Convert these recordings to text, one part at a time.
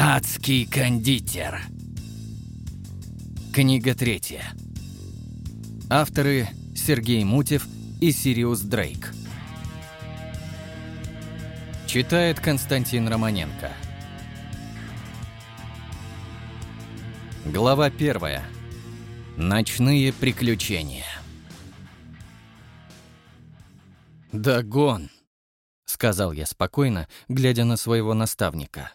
Адский кондитер. Книга третья. Авторы Сергей Мутев и Сириус Дрейк. Читает Константин Романенко. Глава первая. Ночные приключения. «Дагон!» — сказал я спокойно, глядя на своего наставника.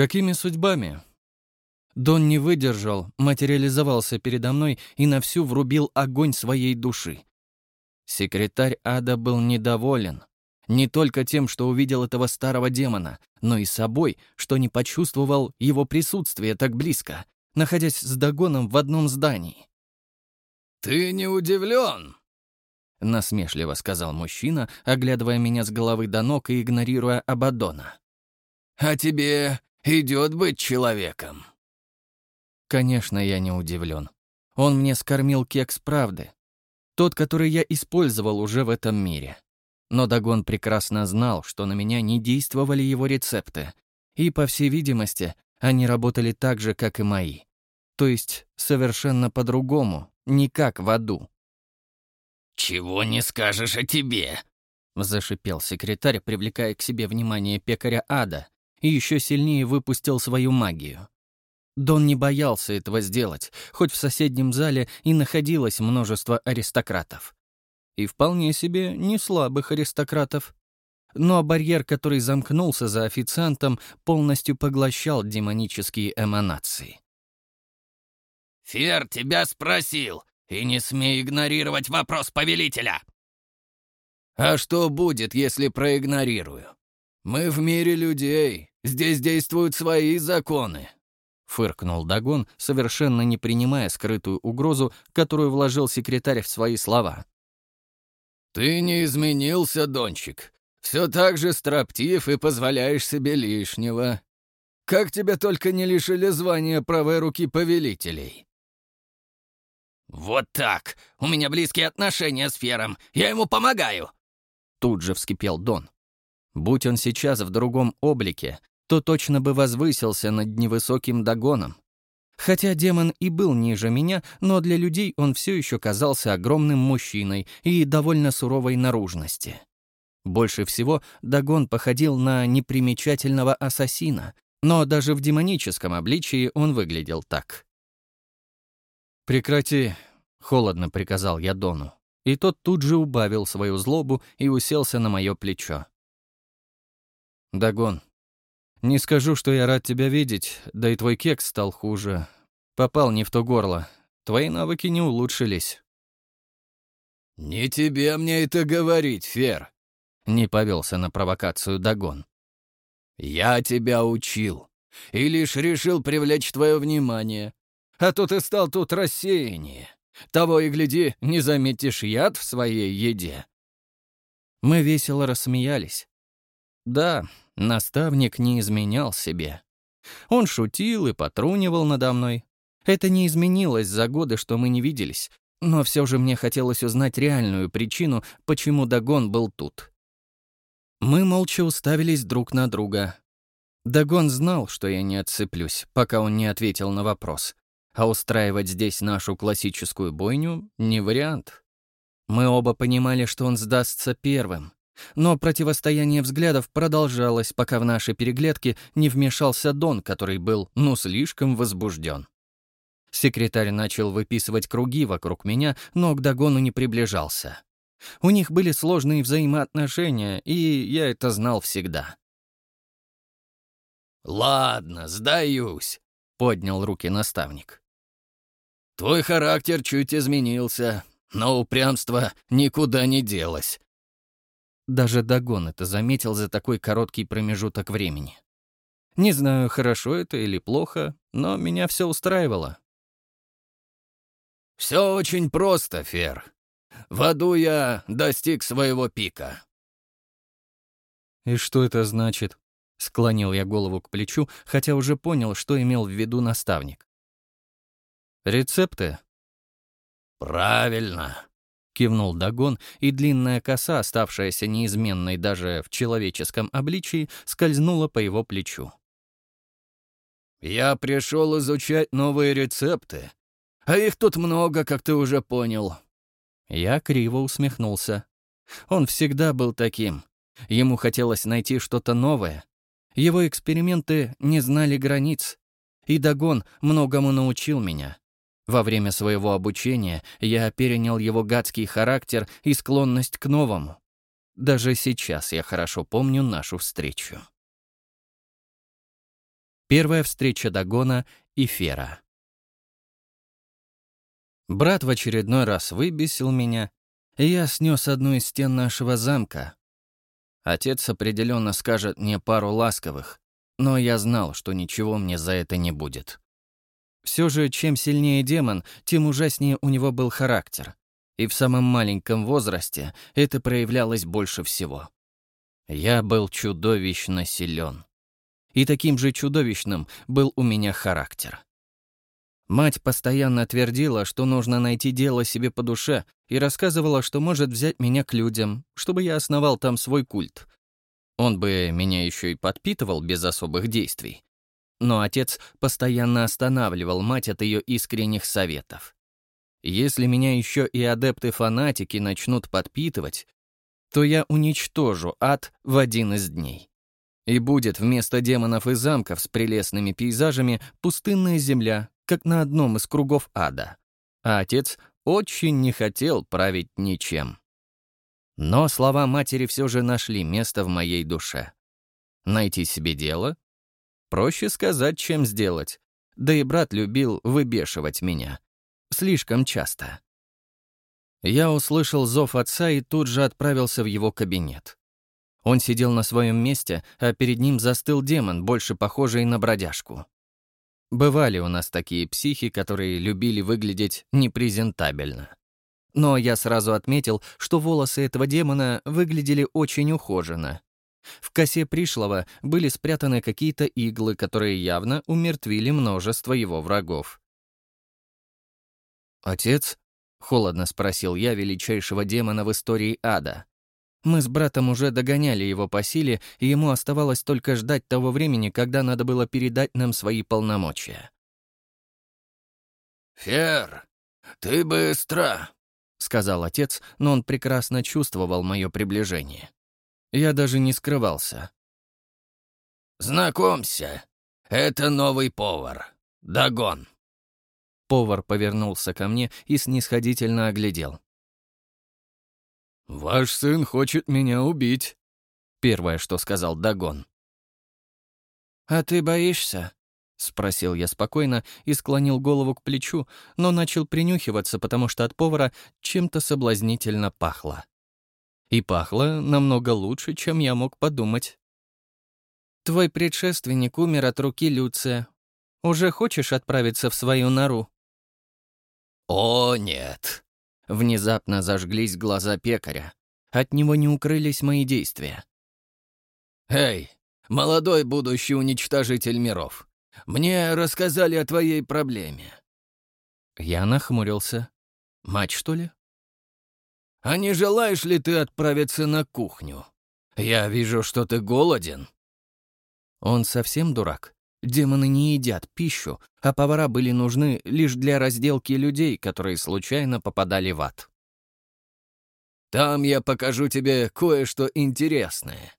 «Какими судьбами?» Дон не выдержал, материализовался передо мной и на всю врубил огонь своей души. Секретарь ада был недоволен. Не только тем, что увидел этого старого демона, но и собой, что не почувствовал его присутствие так близко, находясь с Дагоном в одном здании. «Ты не удивлен?» — насмешливо сказал мужчина, оглядывая меня с головы до ног и игнорируя Абадона. «А тебе идет быть человеком?» Конечно, я не удивлен. Он мне скормил кекс правды. Тот, который я использовал уже в этом мире. Но Дагон прекрасно знал, что на меня не действовали его рецепты. И, по всей видимости, они работали так же, как и мои. То есть совершенно по-другому, не как в аду. «Чего не скажешь о тебе?» — зашипел секретарь, привлекая к себе внимание пекаря ада, и еще сильнее выпустил свою магию. Дон не боялся этого сделать, хоть в соседнем зале и находилось множество аристократов. И вполне себе не слабых аристократов. Но барьер, который замкнулся за официантом, полностью поглощал демонические эманации. «Фер тебя спросил, и не смей игнорировать вопрос повелителя!» «А что будет, если проигнорирую? Мы в мире людей, здесь действуют свои законы», — фыркнул Дагон, совершенно не принимая скрытую угрозу, которую вложил секретарь в свои слова. «Ты не изменился, Дончик. Все так же строптив и позволяешь себе лишнего. Как тебя только не лишили звания правой руки повелителей?» «Вот так! У меня близкие отношения с Фером. Я ему помогаю!» Тут же вскипел Дон. Будь он сейчас в другом облике, то точно бы возвысился над невысоким догоном. Хотя демон и был ниже меня, но для людей он все еще казался огромным мужчиной и довольно суровой наружности. Больше всего Дагон походил на непримечательного ассасина, но даже в демоническом обличии он выглядел так. «Прекрати», — холодно приказал я Дону. И тот тут же убавил свою злобу и уселся на мое плечо. «Дагон, не скажу, что я рад тебя видеть, да и твой кекс стал хуже. Попал не в то горло. Твои навыки не улучшились». «Не тебе мне это говорить, Фер», — не повелся на провокацию Дагон. «Я тебя учил и лишь решил привлечь твое внимание, а то ты стал тут рассеяннее. Того и гляди, не заметишь яд в своей еде». Мы весело рассмеялись. Да, наставник не изменял себе. Он шутил и потрунивал надо мной. Это не изменилось за годы, что мы не виделись, но все же мне хотелось узнать реальную причину, почему Дагон был тут. Мы молча уставились друг на друга. Дагон знал, что я не отцеплюсь, пока он не ответил на вопрос. А устраивать здесь нашу классическую бойню — не вариант. Мы оба понимали, что он сдастся первым. Но противостояние взглядов продолжалось, пока в наши переглядки не вмешался Дон, который был, ну, слишком возбужден. Секретарь начал выписывать круги вокруг меня, но к догону не приближался. У них были сложные взаимоотношения, и я это знал всегда. «Ладно, сдаюсь», — поднял руки наставник. Твой характер чуть изменился, но упрямство никуда не делось». Даже Дагон это заметил за такой короткий промежуток времени. Не знаю, хорошо это или плохо, но меня все устраивало. «Все очень просто, Фер. В аду я достиг своего пика». «И что это значит?» — склонил я голову к плечу, хотя уже понял, что имел в виду наставник. Рецепты?» «Правильно», — кивнул Дагон, и длинная коса, оставшаяся неизменной даже в человеческом обличии, скользнула по его плечу. Я пришел изучать новые рецепты. А их тут много, как ты уже понял». Я криво усмехнулся. Он всегда был таким. Ему хотелось найти что-то новое. Его эксперименты не знали границ. И Дагон многому научил меня. Во время своего обучения я перенял его гадский характер и склонность к новому. Даже сейчас я хорошо помню нашу встречу. Первая встреча Дагона и Фера. Брат в очередной раз выбесил меня, и я снес одну из стен нашего замка. Отец определенно скажет мне пару ласковых, но я знал, что ничего мне за это не будет. Все же, чем сильнее демон, тем ужаснее у него был характер. И в самом маленьком возрасте это проявлялось больше всего. Я был чудовищно силен. И таким же чудовищным был у меня характер. Мать постоянно твердила, что нужно найти дело себе по душе, и рассказывала, что может взять меня к людям, чтобы я основал там свой культ. Он бы меня еще и подпитывал без особых действий. Но отец постоянно останавливал мать от ее искренних советов. Если меня еще и адепты-фанатики начнут подпитывать, то я уничтожу ад в один из дней. И будет вместо демонов и замков с прелестными пейзажами пустынная земля, как на одном из кругов ада. А отец очень не хотел править ничем. Но слова матери все же нашли место в моей душе. Найти себе дело Проще сказать, чем сделать. Да и брат любил выбешивать меня. Слишком часто. Я услышал зов отца и тут же отправился в его кабинет. Он сидел на своем месте, а перед ним застыл демон, больше похожий на бродяжку. Бывали у нас такие психи, которые любили выглядеть непрезентабельно. Но я сразу отметил, что волосы этого демона выглядели очень ухоженно, в косе пришлого были спрятаны какие-то иглы, которые явно умертвили множество его врагов. «Отец?» — холодно спросил я величайшего демона в истории ада. Мы с братом уже догоняли его по силе, и ему оставалось только ждать того времени, когда надо было передать нам свои полномочия. «Фер, ты быстро!» — сказал отец, но он прекрасно чувствовал мое приближение. Я даже не скрывался. «Знакомься, это новый повар. Дагон». Повар повернулся ко мне и снисходительно оглядел. «Ваш сын хочет меня убить», — первое, что сказал Дагон. «А ты боишься?» — спросил я спокойно и склонил голову к плечу, но начал принюхиваться, потому что от повара чем-то соблазнительно пахло. И пахло намного лучше, чем я мог подумать. «Твой предшественник умер от руки Люция. Уже хочешь отправиться в свою нору?» «О, нет!» Внезапно зажглись глаза пекаря. От него не укрылись мои действия. «Эй, молодой будущий уничтожитель миров, мне рассказали о твоей проблеме». Я нахмурился. «Мать, что ли?» А не желаешь ли ты отправиться на кухню? Я вижу, что ты голоден». Он совсем дурак. Демоны не едят пищу, а повара были нужны лишь для разделки людей, которые случайно попадали в ад. «Там я покажу тебе кое-что интересное».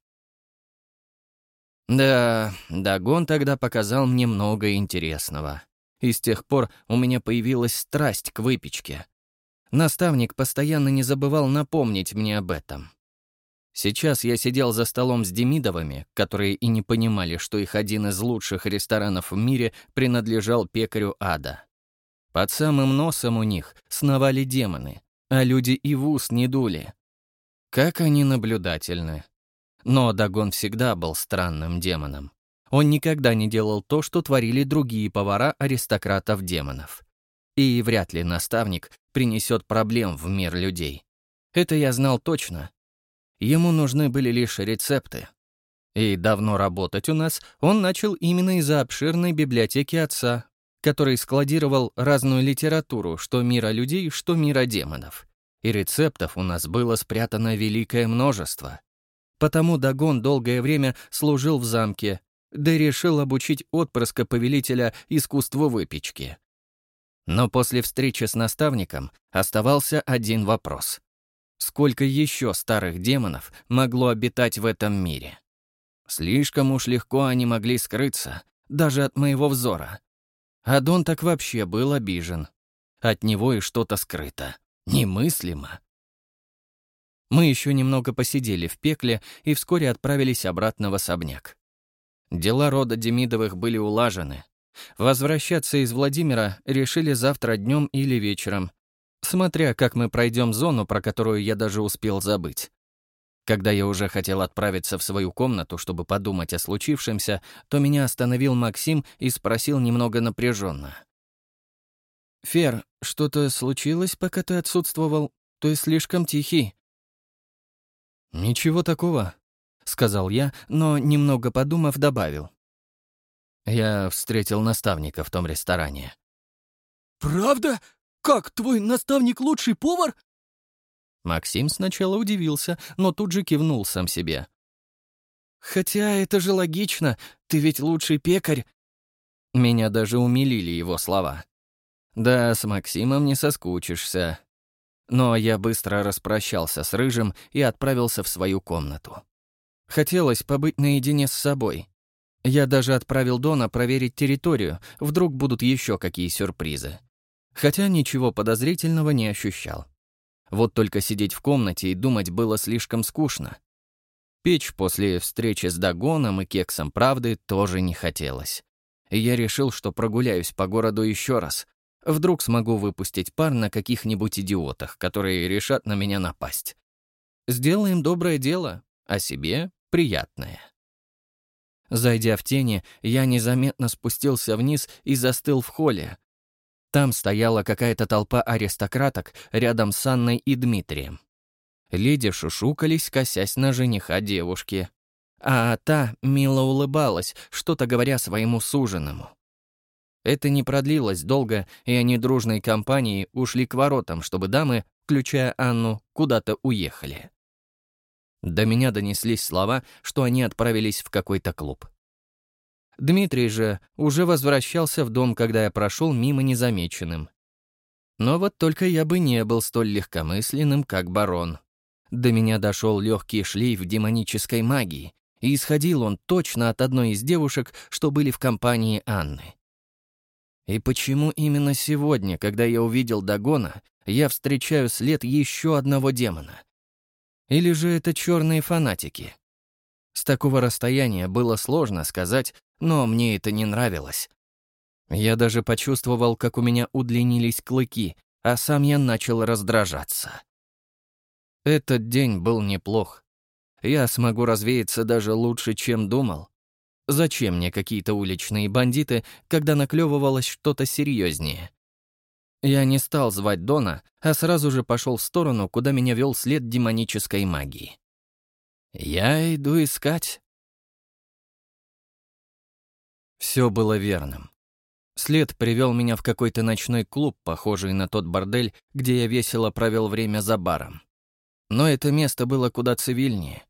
Да, Дагон тогда показал мне много интересного. И с тех пор у меня появилась страсть к выпечке. Наставник постоянно не забывал напомнить мне об этом. Сейчас я сидел за столом с Демидовыми, которые и не понимали, что их один из лучших ресторанов в мире принадлежал пекарю ада. Под самым носом у них сновали демоны, а люди и в ус не дули. Как они наблюдательны. Но Дагон всегда был странным демоном. Он никогда не делал то, что творили другие повара аристократов-демонов. И вряд ли наставник принесет проблем в мир людей. Это я знал точно. Ему нужны были лишь рецепты. И давно работать у нас он начал именно из-за обширной библиотеки отца, который складировал разную литературу, что мира людей, что мира демонов. И рецептов у нас было спрятано великое множество. Потому Дагон долгое время служил в замке, да решил обучить отпрыска повелителя искусству выпечки. Но после встречи с наставником оставался один вопрос. Сколько еще старых демонов могло обитать в этом мире? Слишком уж легко они могли скрыться, даже от моего взора. Адон так вообще был обижен. От него и что-то скрыто. Немыслимо. Мы еще немного посидели в пекле и вскоре отправились обратно в особняк. Дела рода Демидовых были улажены. Возвращаться из Владимира решили завтра днем или вечером, смотря как мы пройдем зону, про которую я даже успел забыть. Когда я уже хотел отправиться в свою комнату, чтобы подумать о случившемся, то меня остановил Максим и спросил немного напряженно. «Фер, что-то случилось, пока ты отсутствовал? Ты слишком тихий». «Ничего такого», — сказал я, но, немного подумав, добавил. Я встретил наставника в том ресторане. «Правда? Как, твой наставник лучший повар?» Максим сначала удивился, но тут же кивнул сам себе. «Хотя это же логично, ты ведь лучший пекарь». Меня даже умилили его слова. «Да, с Максимом не соскучишься». Но я быстро распрощался с Рыжим и отправился в свою комнату. Хотелось побыть наедине с собой. Я даже отправил Дона проверить территорию, вдруг будут еще какие сюрпризы. Хотя ничего подозрительного не ощущал. Вот только сидеть в комнате и думать было слишком скучно. Печь после встречи с Дагоном и Кексом Правды тоже не хотелось. И я решил, что прогуляюсь по городу еще раз. Вдруг смогу выпустить пар на каких-нибудь идиотах, которые решат на меня напасть. Сделаем доброе дело, а себе приятное. Зайдя в тени, я незаметно спустился вниз и застыл в холле. Там стояла какая-то толпа аристократок рядом с Анной и Дмитрием. Леди шушукались, косясь на жениха девушки. А та мило улыбалась, что-то говоря своему суженому. Это не продлилось долго, и они дружной компанией ушли к воротам, чтобы дамы, включая Анну, куда-то уехали. До меня донеслись слова, что они отправились в какой-то клуб. Дмитрий же уже возвращался в дом, когда я прошел мимо незамеченным. Но вот только я бы не был столь легкомысленным, как барон. До меня дошел легкий шлейф демонической магии, и исходил он точно от одной из девушек, что были в компании Анны. И почему именно сегодня, когда я увидел Дагона, я встречаю след еще одного демона — или же это черные фанатики? С такого расстояния было сложно сказать, но мне это не нравилось. Я даже почувствовал, как у меня удлинились клыки, а сам я начал раздражаться. Этот день был неплох. Я смогу развеяться даже лучше, чем думал. Зачем мне какие-то уличные бандиты, когда наклевывалось что-то серьезнее? Я не стал звать Дона, а сразу же пошел в сторону, куда меня вел след демонической магии. Я иду искать. Все было верным. След привел меня в какой-то ночной клуб, похожий на тот бордель, где я весело провел время за баром. Но это место было куда цивильнее.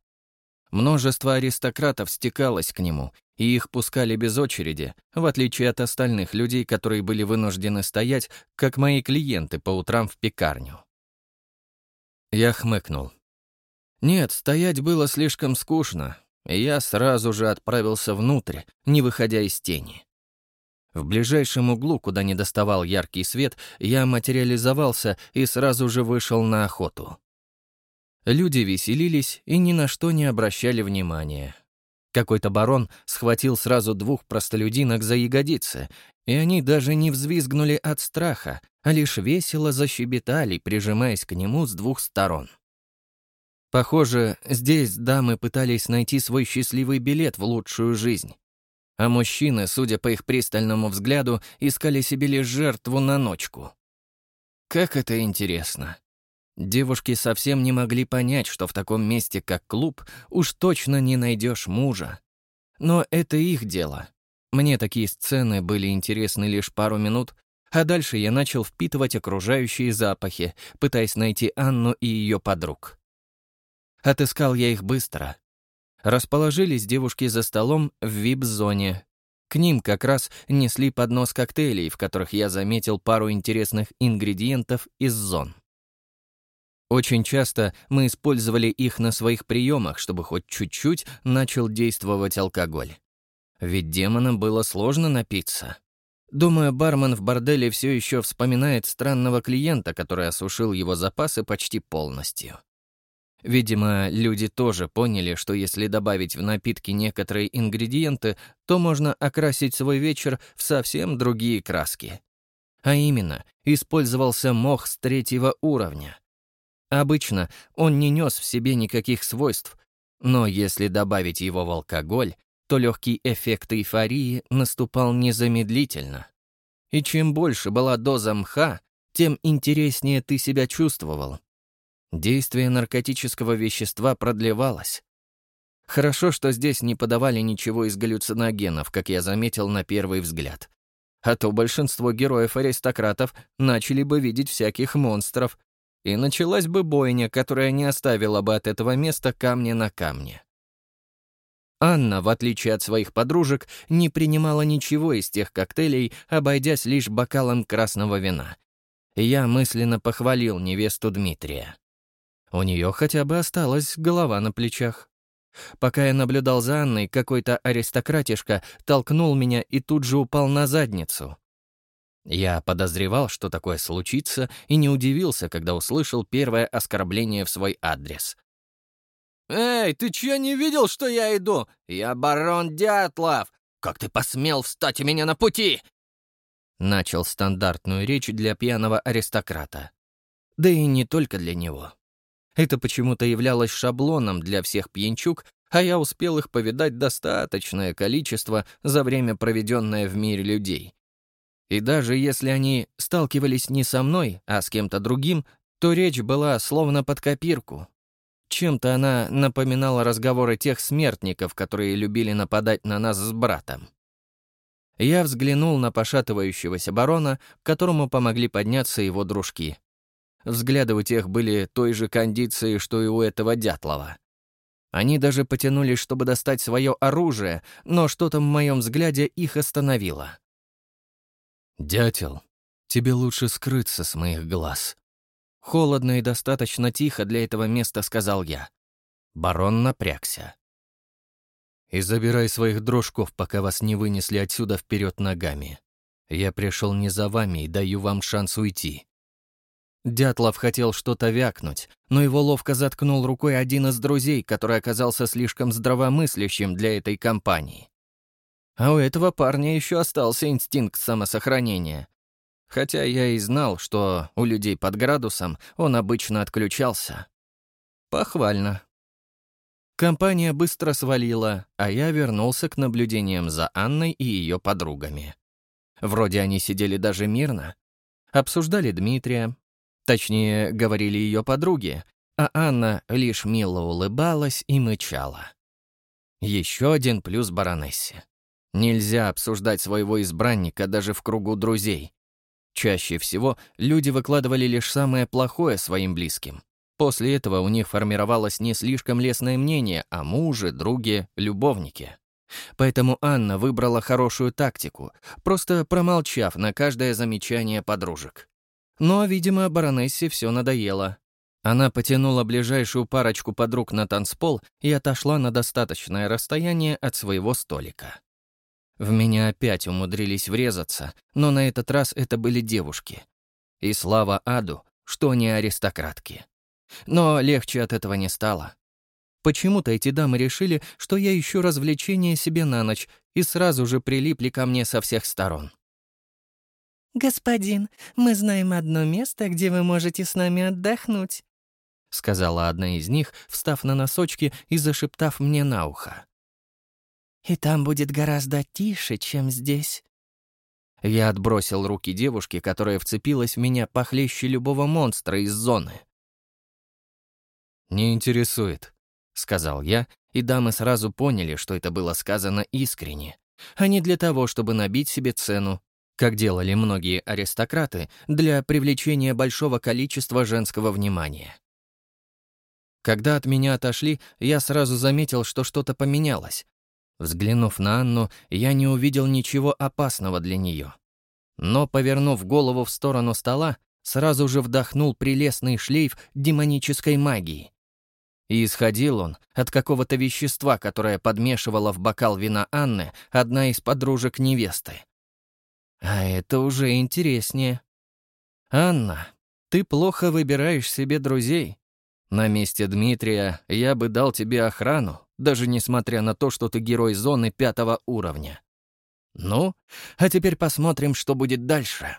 Множество аристократов стекалось к нему, и их пускали без очереди, в отличие от остальных людей, которые были вынуждены стоять, как мои клиенты по утрам в пекарню. Я хмыкнул. Нет, стоять было слишком скучно, и я сразу же отправился внутрь, не выходя из тени. В ближайшем углу, куда не доставал яркий свет, я материализовался и сразу же вышел на охоту. Люди веселились и ни на что не обращали внимания. Какой-то барон схватил сразу двух простолюдинок за ягодицы, и они даже не взвизгнули от страха, а лишь весело защебетали, прижимаясь к нему с двух сторон. Похоже, здесь дамы пытались найти свой счастливый билет в лучшую жизнь. А мужчины, судя по их пристальному взгляду, искали себе лишь жертву на ночку. Как это интересно. Девушки совсем не могли понять, что в таком месте, как клуб, уж точно не найдешь мужа. Но это их дело. Мне такие сцены были интересны лишь пару минут, а дальше я начал впитывать окружающие запахи, пытаясь найти Анну и ее подруг. Отыскал я их быстро. Расположились девушки за столом в вип-зоне. К ним как раз несли поднос коктейлей, в которых я заметил пару интересных ингредиентов из зон. Очень часто мы использовали их на своих приемах, чтобы хоть чуть-чуть начал действовать алкоголь. Ведь демонам было сложно напиться. Думаю, бармен в борделе все еще вспоминает странного клиента, который осушил его запасы почти полностью. Видимо, люди тоже поняли, что если добавить в напитки некоторые ингредиенты, то можно окрасить свой вечер в совсем другие краски. А именно, использовался мох с третьего уровня. Обычно он не нес в себе никаких свойств, но если добавить его в алкоголь, то легкий эффект эйфории наступал незамедлительно. И чем больше была доза мха, тем интереснее ты себя чувствовал. Действие наркотического вещества продлевалось. Хорошо, что здесь не подавали ничего из галлюциногенов, как я заметил на первый взгляд. А то большинство героев-аристократов начали бы видеть всяких монстров, и началась бы бойня, которая не оставила бы от этого места камня на камне. Анна, в отличие от своих подружек, не принимала ничего из тех коктейлей, обойдясь лишь бокалом красного вина. Я мысленно похвалил невесту Дмитрия. У нее хотя бы осталась голова на плечах. Пока я наблюдал за Анной, какой-то аристократишка толкнул меня и тут же упал на задницу. Я подозревал, что такое случится, и не удивился, когда услышал первое оскорбление в свой адрес. «Эй, ты чё не видел, что я иду? Я барон Дятлов! Как ты посмел встать у меня на пути?» Начал стандартную речь для пьяного аристократа. Да и не только для него. Это почему-то являлось шаблоном для всех пьянчук, а я успел их повидать достаточное количество за время, проведенное в мире людей. И даже если они сталкивались не со мной, а с кем-то другим, то речь была словно под копирку. Чем-то она напоминала разговоры тех смертников, которые любили нападать на нас с братом. Я взглянул на пошатывающегося барона, которому помогли подняться его дружки. Взгляды у тех были той же кондиции, что и у этого Дятлова. Они даже потянулись, чтобы достать свое оружие, но что-то в моем взгляде их остановило. «Дятел, тебе лучше скрыться с моих глаз». Холодно и достаточно тихо для этого места сказал я. Барон напрягся. «И забирай своих дрожков, пока вас не вынесли отсюда вперед ногами. Я пришел не за вами и даю вам шанс уйти». Дятлов хотел что-то вякнуть, но его ловко заткнул рукой один из друзей, который оказался слишком здравомыслящим для этой компании. А у этого парня еще остался инстинкт самосохранения. Хотя я и знал, что у людей под градусом он обычно отключался. Похвально. Компания быстро свалила, а я вернулся к наблюдениям за Анной и ее подругами. Вроде они сидели даже мирно. Обсуждали Дмитрия. Точнее, говорили ее подруги, а Анна лишь мило улыбалась и мычала. Еще один плюс баронессе. Нельзя обсуждать своего избранника даже в кругу друзей. Чаще всего люди выкладывали лишь самое плохое своим близким. После этого у них формировалось не слишком лестное мнение о муже, друге, любовнике. Поэтому Анна выбрала хорошую тактику, просто промолчав на каждое замечание подружек. Но, видимо, баронессе все надоело. Она потянула ближайшую парочку подруг на танцпол и отошла на достаточное расстояние от своего столика. В меня опять умудрились врезаться, но на этот раз это были девушки. И слава аду, что не аристократки. Но легче от этого не стало. Почему-то эти дамы решили, что я ищу развлечение себе на ночь, и сразу же прилипли ко мне со всех сторон. «Господин, мы знаем одно место, где вы можете с нами отдохнуть», — сказала одна из них, встав на носочки и зашептав мне на ухо. И там будет гораздо тише, чем здесь». Я отбросил руки девушки, которая вцепилась в меня похлеще любого монстра из зоны. «Не интересует», — сказал я, и дамы сразу поняли, что это было сказано искренне, а не для того, чтобы набить себе цену, как делали многие аристократы для привлечения большого количества женского внимания. Когда от меня отошли, я сразу заметил, что что-то поменялось. Взглянув на Анну, я не увидел ничего опасного для нее. Но, повернув голову в сторону стола, сразу же вдохнул прелестный шлейф демонической магии. И исходил он от какого-то вещества, которое подмешивала в бокал вина Анны одна из подружек невесты. А это уже интереснее. «Анна, ты плохо выбираешь себе друзей. На месте Дмитрия я бы дал тебе охрану, даже несмотря на то, что ты герой зоны пятого уровня. Ну, а теперь посмотрим, что будет дальше».